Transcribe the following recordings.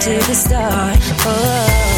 to the star. Oh.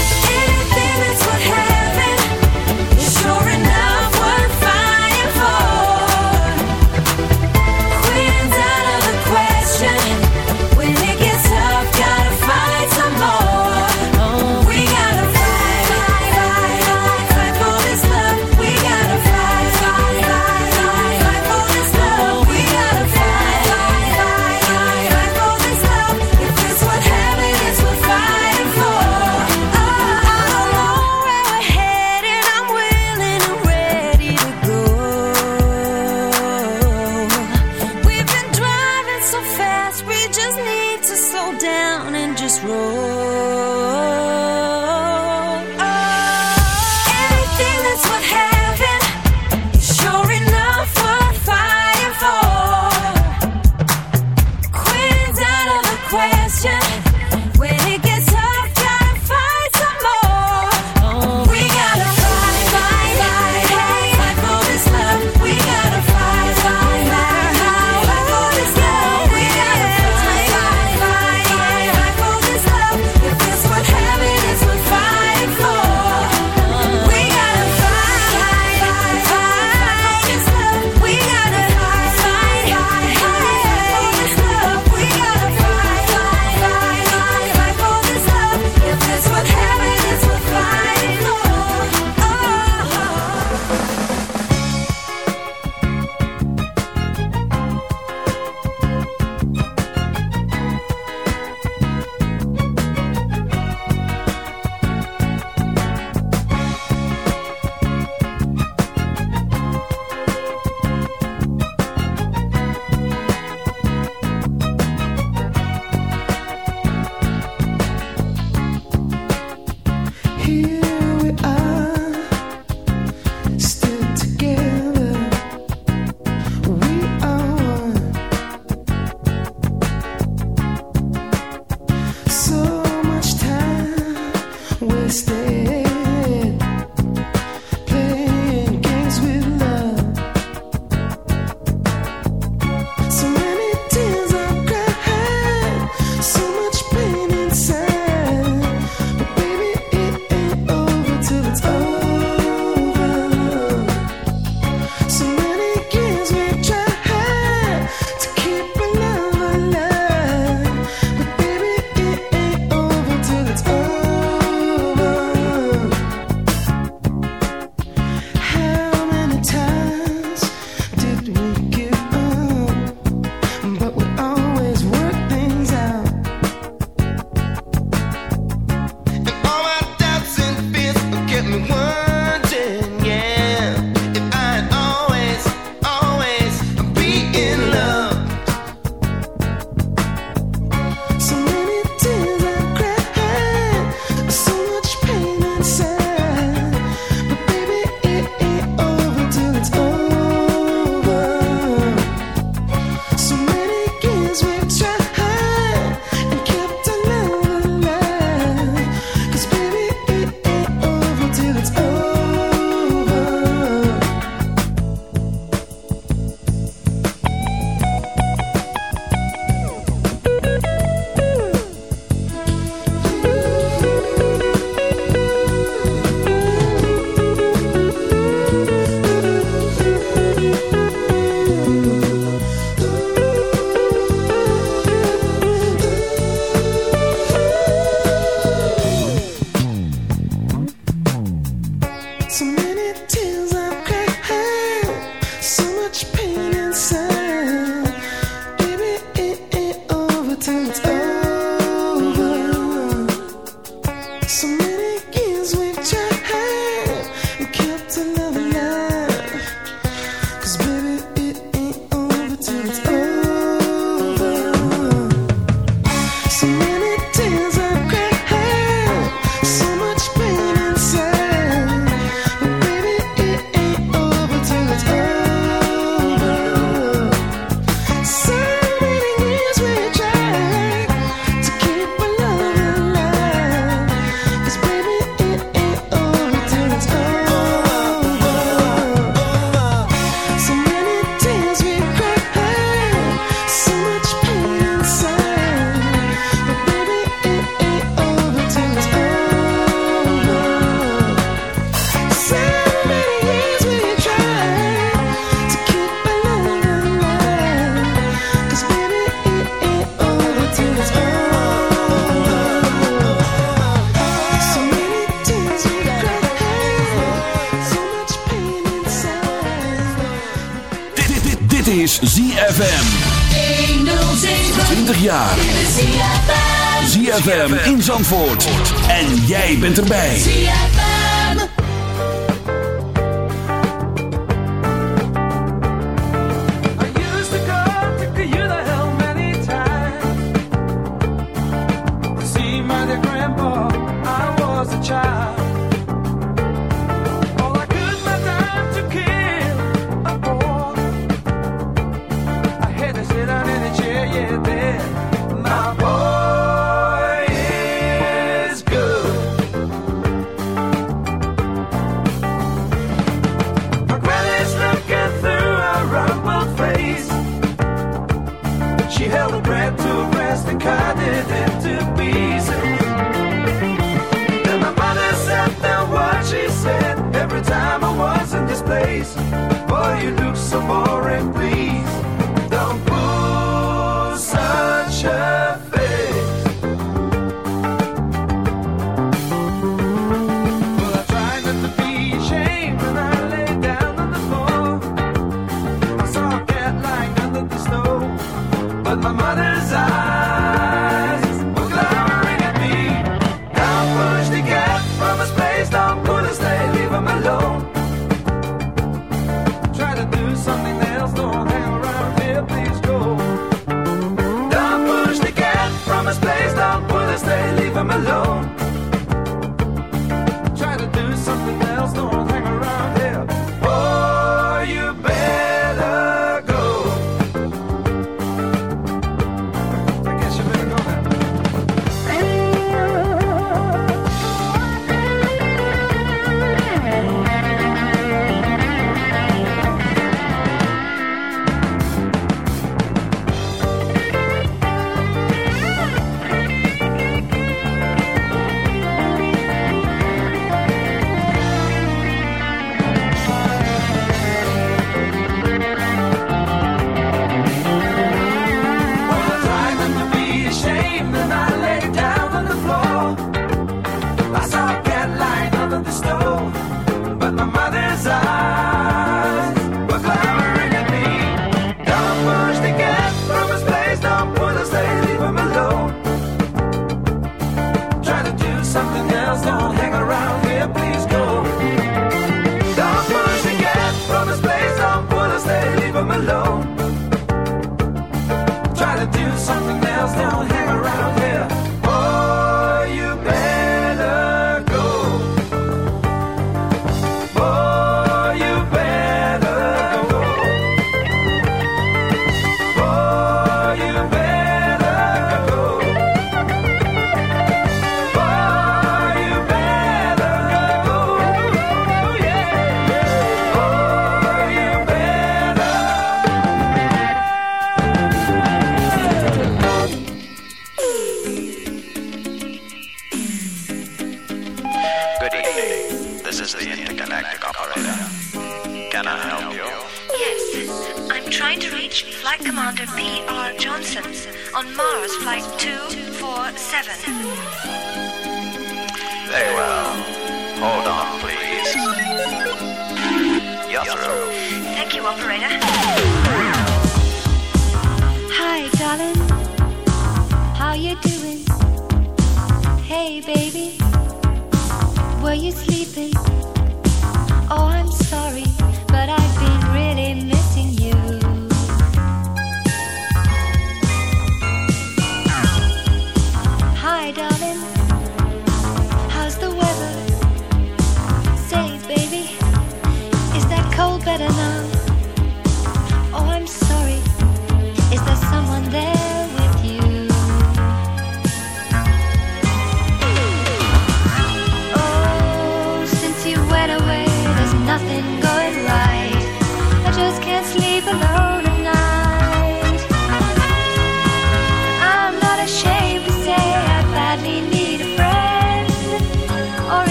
to me.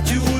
that you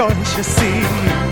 don't you see?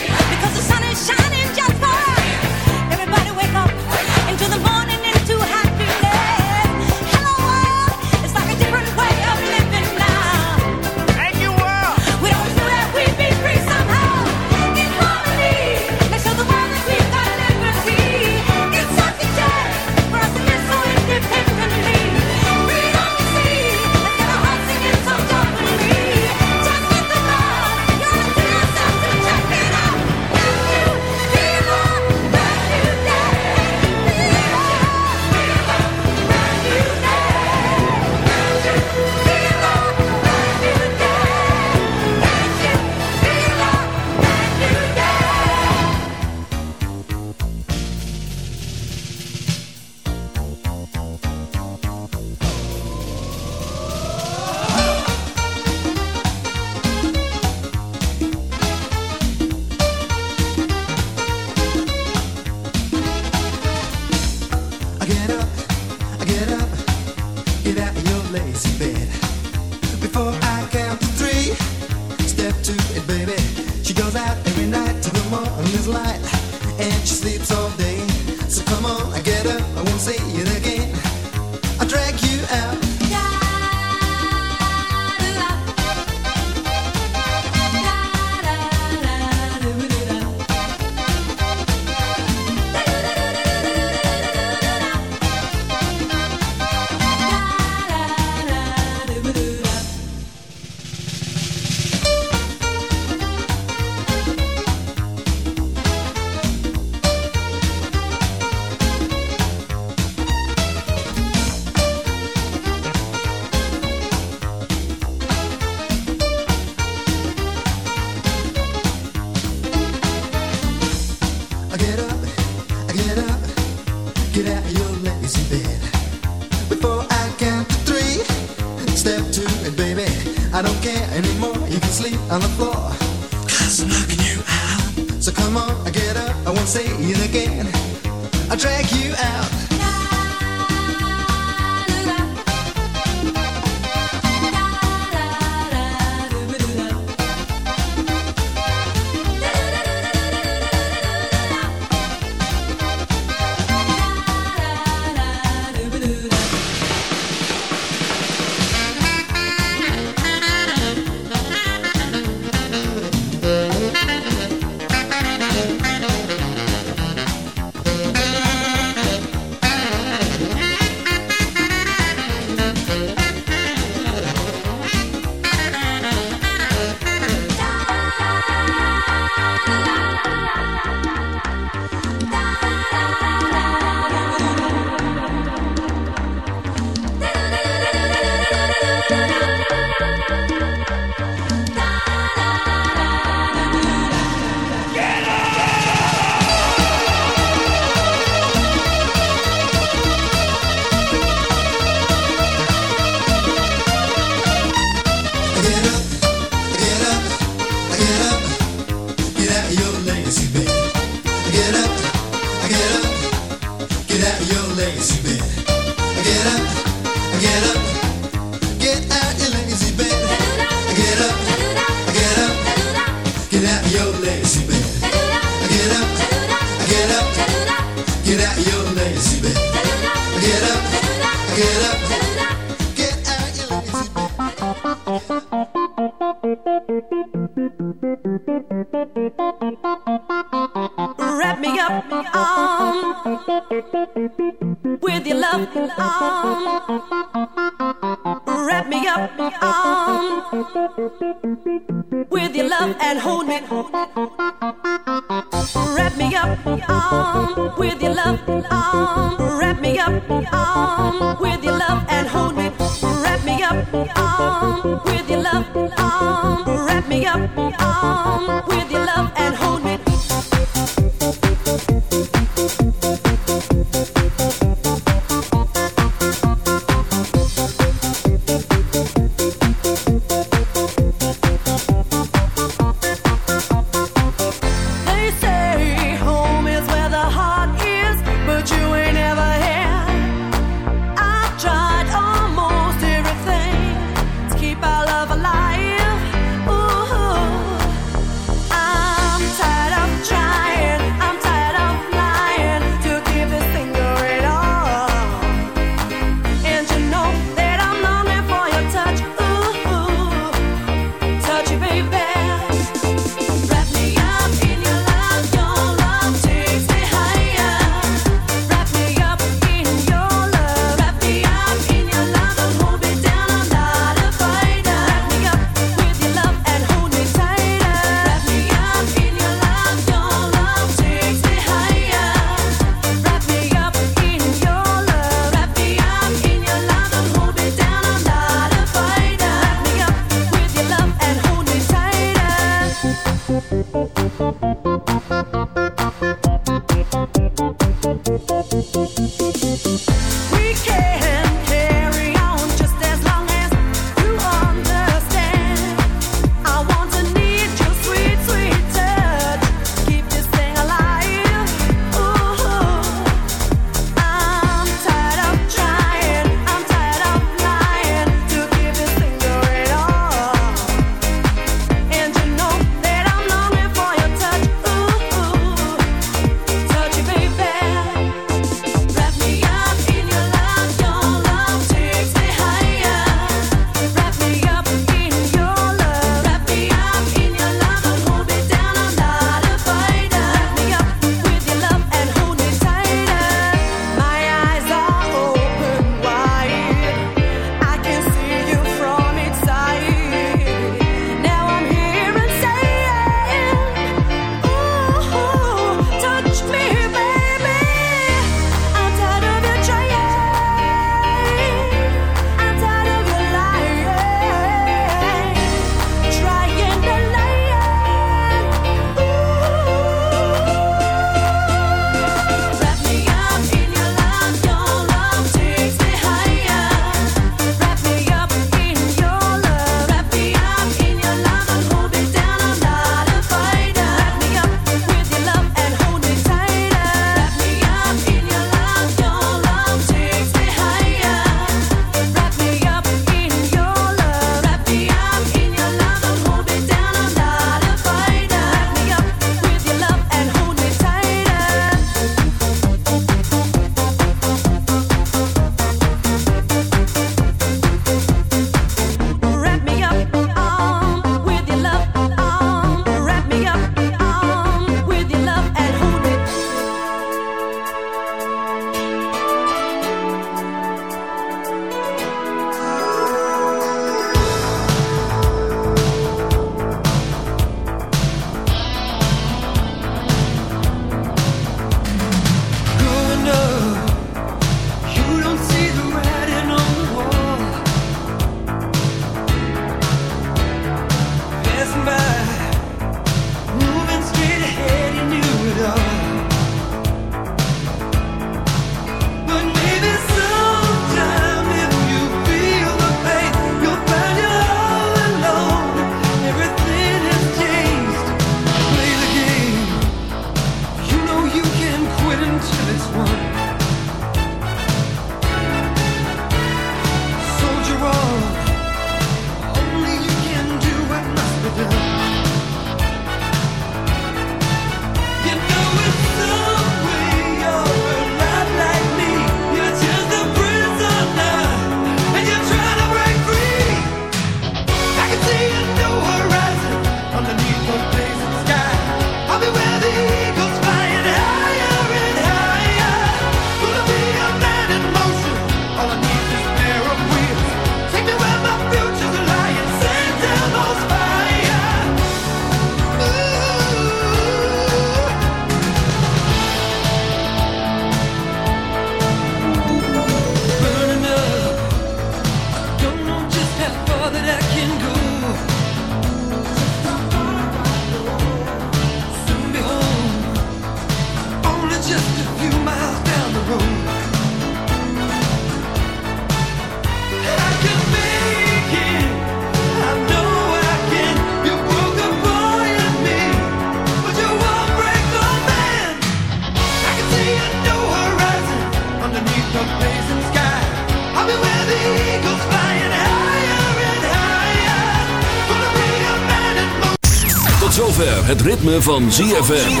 Ritme van ZFM.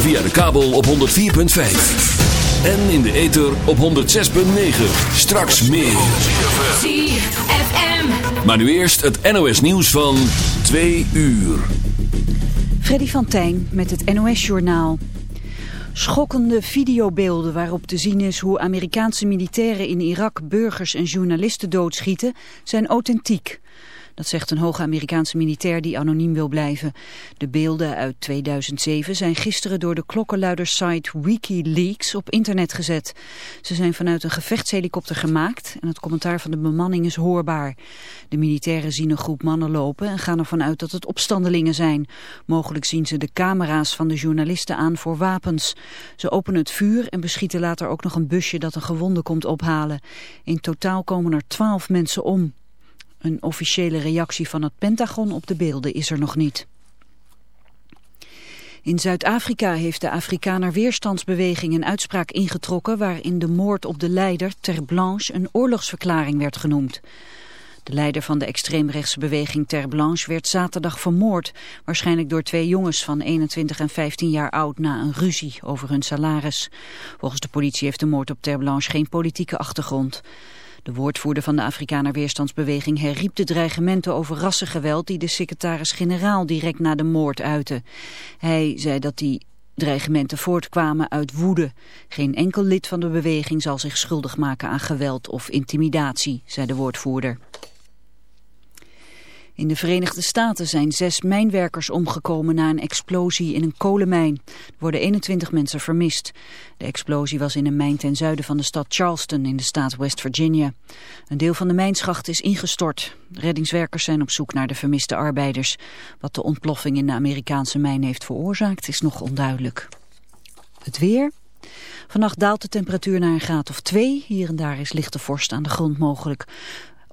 Via de kabel op 104.5. En in de ether op 106.9. Straks meer. ZFM. Maar nu eerst het NOS nieuws van 2 uur. Freddy van Tijn met het NOS-journaal. Schokkende videobeelden waarop te zien is hoe Amerikaanse militairen in Irak burgers en journalisten doodschieten, zijn authentiek. Dat zegt een hoge Amerikaanse militair die anoniem wil blijven. De beelden uit 2007 zijn gisteren door de klokkenluidersite Wikileaks op internet gezet. Ze zijn vanuit een gevechtshelikopter gemaakt en het commentaar van de bemanning is hoorbaar. De militairen zien een groep mannen lopen en gaan ervan uit dat het opstandelingen zijn. Mogelijk zien ze de camera's van de journalisten aan voor wapens. Ze openen het vuur en beschieten later ook nog een busje dat een gewonde komt ophalen. In totaal komen er twaalf mensen om. Een officiële reactie van het Pentagon op de beelden is er nog niet. In Zuid-Afrika heeft de Afrikaner Weerstandsbeweging een uitspraak ingetrokken waarin de moord op de leider Ter Blanche een oorlogsverklaring werd genoemd. De leider van de extreemrechtse beweging Ter Blanche werd zaterdag vermoord, waarschijnlijk door twee jongens van 21 en 15 jaar oud na een ruzie over hun salaris. Volgens de politie heeft de moord op Ter Blanche geen politieke achtergrond. De woordvoerder van de Afrikaner Weerstandsbeweging herriep de dreigementen over rassengeweld die de secretaris-generaal direct na de moord uitte. Hij zei dat die dreigementen voortkwamen uit woede. Geen enkel lid van de beweging zal zich schuldig maken aan geweld of intimidatie, zei de woordvoerder. In de Verenigde Staten zijn zes mijnwerkers omgekomen na een explosie in een kolenmijn. Er worden 21 mensen vermist. De explosie was in een mijn ten zuiden van de stad Charleston in de staat West Virginia. Een deel van de mijnschacht is ingestort. Reddingswerkers zijn op zoek naar de vermiste arbeiders. Wat de ontploffing in de Amerikaanse mijn heeft veroorzaakt is nog onduidelijk. Het weer... Vannacht daalt de temperatuur naar een graad of 2. Hier en daar is lichte vorst aan de grond mogelijk.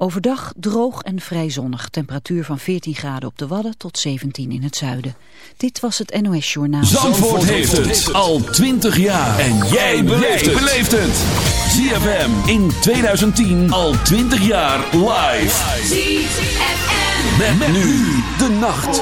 Overdag droog en vrij zonnig. Temperatuur van 14 graden op de Wadden tot 17 in het zuiden. Dit was het NOS Journaal. Zandvoort, heeft het al 20 jaar. En jij beleeft het. ZFM in 2010 al 20 jaar live. ZFM. Met, nu de nacht.